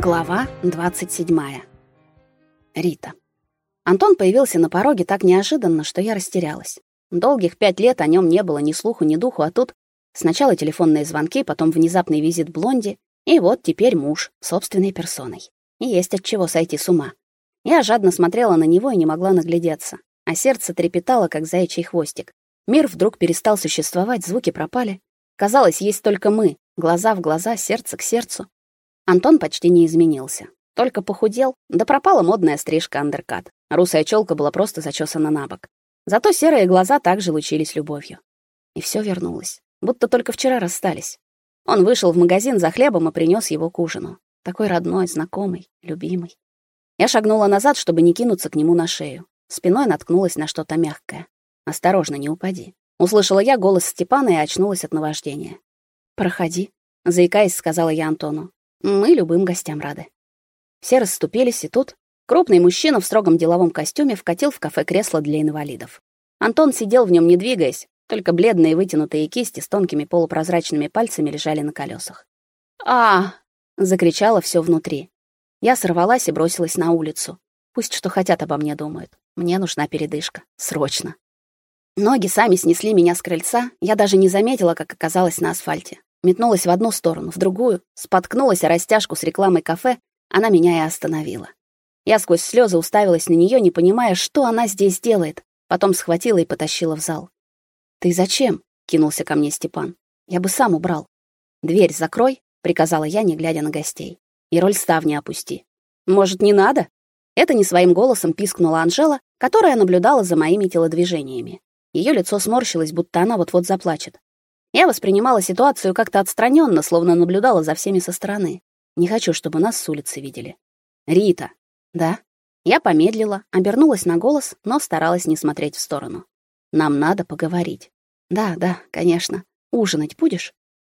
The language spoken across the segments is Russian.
Глава 27. Рита. Антон появился на пороге так неожиданно, что я растерялась. Долгих пять лет о нем не было ни слуху, ни духу, а тут сначала телефонные звонки, потом внезапный визит Блонди, и вот теперь муж собственной персоной. И есть от чего сойти с ума. Я жадно смотрела на него и не могла наглядеться, а сердце трепетало, как заячий хвостик. Мир вдруг перестал существовать, звуки пропали. Казалось, есть только мы, глаза в глаза, сердце к сердцу. Антон почти не изменился. Только похудел, да пропала модная стрижка андеркат. Русая челка была просто зачесана на бок. Зато серые глаза также лучились любовью. И все вернулось. Будто только вчера расстались. Он вышел в магазин за хлебом и принес его к ужину. Такой родной, знакомый, любимый. Я шагнула назад, чтобы не кинуться к нему на шею. Спиной наткнулась на что-то мягкое. «Осторожно, не упади». Услышала я голос Степана и очнулась от наваждения. «Проходи», — заикаясь, сказала я Антону. Мы любым гостям рады. Все расступились, и тут крупный мужчина в строгом деловом костюме вкатил в кафе кресло для инвалидов. Антон сидел в нем не двигаясь, только бледные вытянутые кисти с тонкими полупрозрачными пальцами лежали на колесах. А! закричало все внутри. Я сорвалась и бросилась на улицу. Пусть что хотят обо мне думают. Мне нужна передышка, срочно. Ноги сами снесли меня с крыльца, я даже не заметила, как оказалась на асфальте. Метнулась в одну сторону, в другую, споткнулась о растяжку с рекламой кафе, она меня и остановила. Я сквозь слезы уставилась на нее, не понимая, что она здесь делает, потом схватила и потащила в зал. «Ты зачем?» — кинулся ко мне Степан. «Я бы сам убрал». «Дверь закрой», — приказала я, не глядя на гостей. «И роль ставни опусти». «Может, не надо?» Это не своим голосом пискнула Анжела, которая наблюдала за моими телодвижениями. Ее лицо сморщилось, будто она вот-вот заплачет. Я воспринимала ситуацию как-то отстраненно, словно наблюдала за всеми со стороны. Не хочу, чтобы нас с улицы видели. Рита. Да. Я помедлила, обернулась на голос, но старалась не смотреть в сторону. Нам надо поговорить. Да, да, конечно. Ужинать будешь?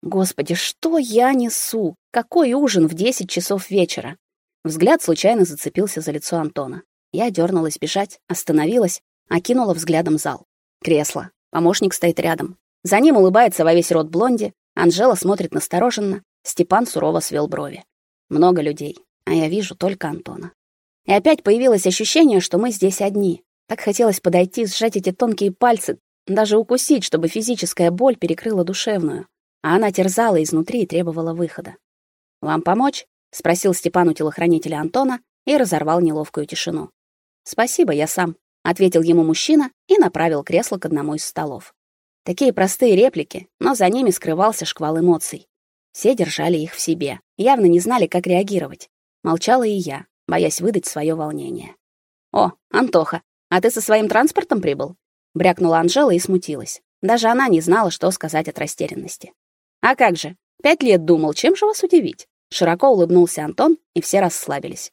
Господи, что я несу? Какой ужин в 10 часов вечера? Взгляд случайно зацепился за лицо Антона. Я дернулась бежать, остановилась, окинула взглядом зал. Кресло. Помощник стоит рядом. За ним улыбается во весь рот блонди, Анжела смотрит настороженно, Степан сурово свел брови. Много людей, а я вижу только Антона. И опять появилось ощущение, что мы здесь одни. Так хотелось подойти, сжать эти тонкие пальцы, даже укусить, чтобы физическая боль перекрыла душевную. А она терзала изнутри и требовала выхода. «Вам помочь?» — спросил Степан у телохранителя Антона и разорвал неловкую тишину. «Спасибо, я сам», — ответил ему мужчина и направил кресло к одному из столов. Такие простые реплики, но за ними скрывался шквал эмоций. Все держали их в себе, явно не знали, как реагировать. Молчала и я, боясь выдать свое волнение. «О, Антоха, а ты со своим транспортом прибыл?» Брякнула Анжела и смутилась. Даже она не знала, что сказать от растерянности. «А как же? Пять лет думал, чем же вас удивить?» Широко улыбнулся Антон, и все расслабились.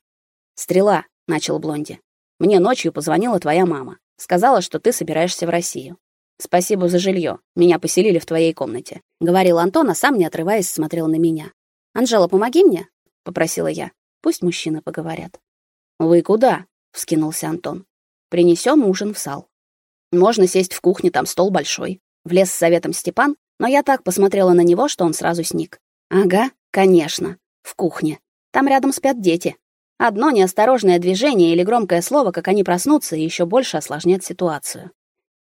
«Стрела», — начал Блонди. «Мне ночью позвонила твоя мама. Сказала, что ты собираешься в Россию. Спасибо за жилье. Меня поселили в твоей комнате, говорил Антон, а сам не отрываясь смотрел на меня. Анжела, помоги мне, попросила я. Пусть мужчины поговорят. Вы куда? вскинулся Антон. Принесем ужин в зал. Можно сесть в кухне, там стол большой. Влез с советом Степан, но я так посмотрела на него, что он сразу сник. Ага, конечно, в кухне. Там рядом спят дети. Одно неосторожное движение или громкое слово, как они проснутся, и еще больше осложнят ситуацию.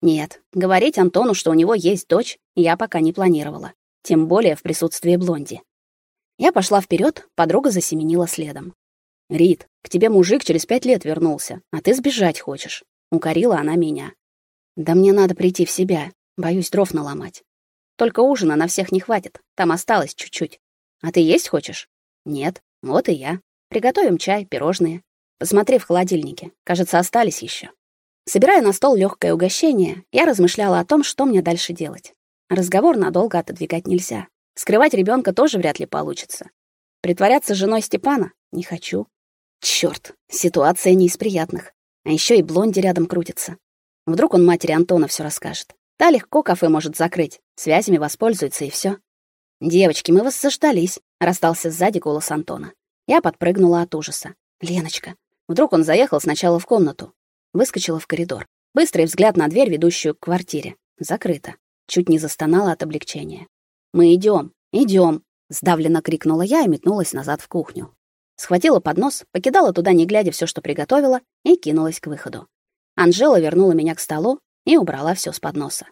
Нет, говорить Антону, что у него есть дочь, я пока не планировала, тем более в присутствии Блонди. Я пошла вперед, подруга засеменила следом. «Рит, к тебе мужик через пять лет вернулся, а ты сбежать хочешь», — укорила она меня. «Да мне надо прийти в себя, боюсь дров наломать. Только ужина на всех не хватит, там осталось чуть-чуть. А ты есть хочешь?» «Нет, вот и я. Приготовим чай, пирожные. Посмотри в холодильнике, кажется, остались еще. Собирая на стол легкое угощение, я размышляла о том, что мне дальше делать. Разговор надолго отодвигать нельзя. Скрывать ребенка тоже вряд ли получится. Притворяться женой Степана не хочу. Черт, ситуация не из приятных. А еще и блонди рядом крутится. Вдруг он матери Антона все расскажет. Та легко кафе может закрыть, связями воспользуется и все. Девочки, мы вас заждались, раздался сзади голос Антона. Я подпрыгнула от ужаса. Леночка. Вдруг он заехал сначала в комнату, Выскочила в коридор. Быстрый взгляд на дверь, ведущую к квартире. Закрыто. Чуть не застонала от облегчения. «Мы идем, идем!» — сдавленно крикнула я и метнулась назад в кухню. Схватила поднос, покидала туда не глядя все, что приготовила, и кинулась к выходу. Анжела вернула меня к столу и убрала все с подноса.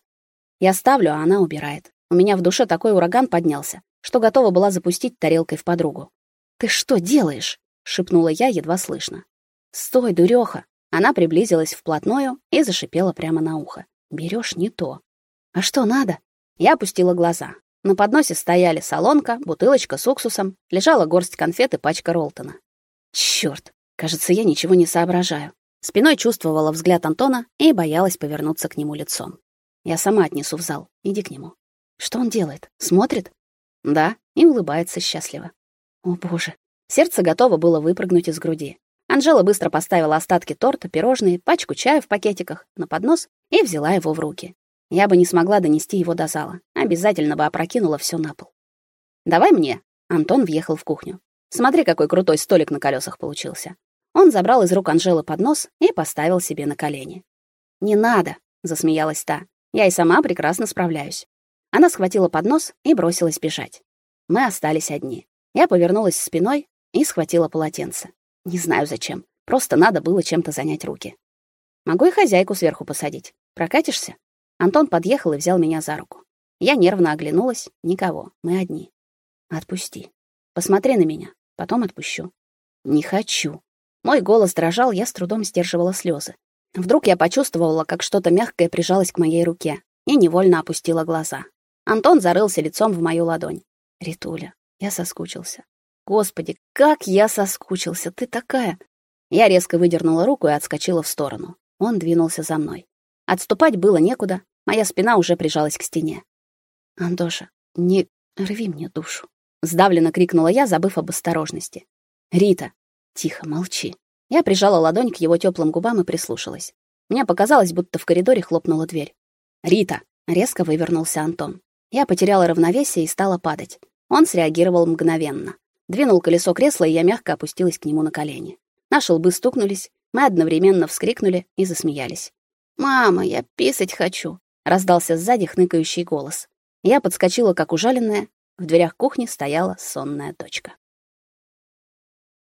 Я ставлю, а она убирает. У меня в душе такой ураган поднялся, что готова была запустить тарелкой в подругу. "Ты что делаешь?" шипнула я едва слышно. "Стой, дурёха!" Она приблизилась вплотную и зашипела прямо на ухо. Берешь не то. А что надо? Я опустила глаза. На подносе стояли солонка, бутылочка с уксусом, лежала горсть конфет и пачка Ролтона. Чёрт, кажется, я ничего не соображаю. Спиной чувствовала взгляд Антона и боялась повернуться к нему лицом. Я сама отнесу в зал. Иди к нему. Что он делает? Смотрит? Да, и улыбается счастливо. О, боже. Сердце готово было выпрыгнуть из груди. Анжела быстро поставила остатки торта, пирожные, пачку чая в пакетиках на поднос и взяла его в руки. Я бы не смогла донести его до зала. Обязательно бы опрокинула все на пол. Давай мне. Антон въехал в кухню. Смотри, какой крутой столик на колесах получился. Он забрал из рук Анжелы поднос и поставил себе на колени. Не надо, засмеялась та. Я и сама прекрасно справляюсь. Она схватила поднос и бросилась бежать. Мы остались одни. Я повернулась спиной и схватила полотенце. Не знаю зачем. Просто надо было чем-то занять руки. Могу и хозяйку сверху посадить. Прокатишься? Антон подъехал и взял меня за руку. Я нервно оглянулась. Никого. Мы одни. Отпусти. Посмотри на меня. Потом отпущу. Не хочу. Мой голос дрожал, я с трудом сдерживала слезы. Вдруг я почувствовала, как что-то мягкое прижалось к моей руке, и невольно опустила глаза. Антон зарылся лицом в мою ладонь. Ритуля, я соскучился. Господи, как я соскучился. Ты такая. Я резко выдернула руку и отскочила в сторону. Он двинулся за мной. Отступать было некуда, Моя спина уже прижалась к стене. «Антоша, не рви мне душу!» Сдавленно крикнула я, забыв об осторожности. «Рита!» «Тихо, молчи!» Я прижала ладонь к его теплым губам и прислушалась. Мне показалось, будто в коридоре хлопнула дверь. «Рита!» — резко вывернулся Антон. Я потеряла равновесие и стала падать. Он среагировал мгновенно. Двинул колесо кресла, и я мягко опустилась к нему на колени. Наши лбы стукнулись, мы одновременно вскрикнули и засмеялись. «Мама, я писать хочу!» раздался сзади хныкающий голос. Я подскочила как ужаленная. В дверях кухни стояла сонная дочка.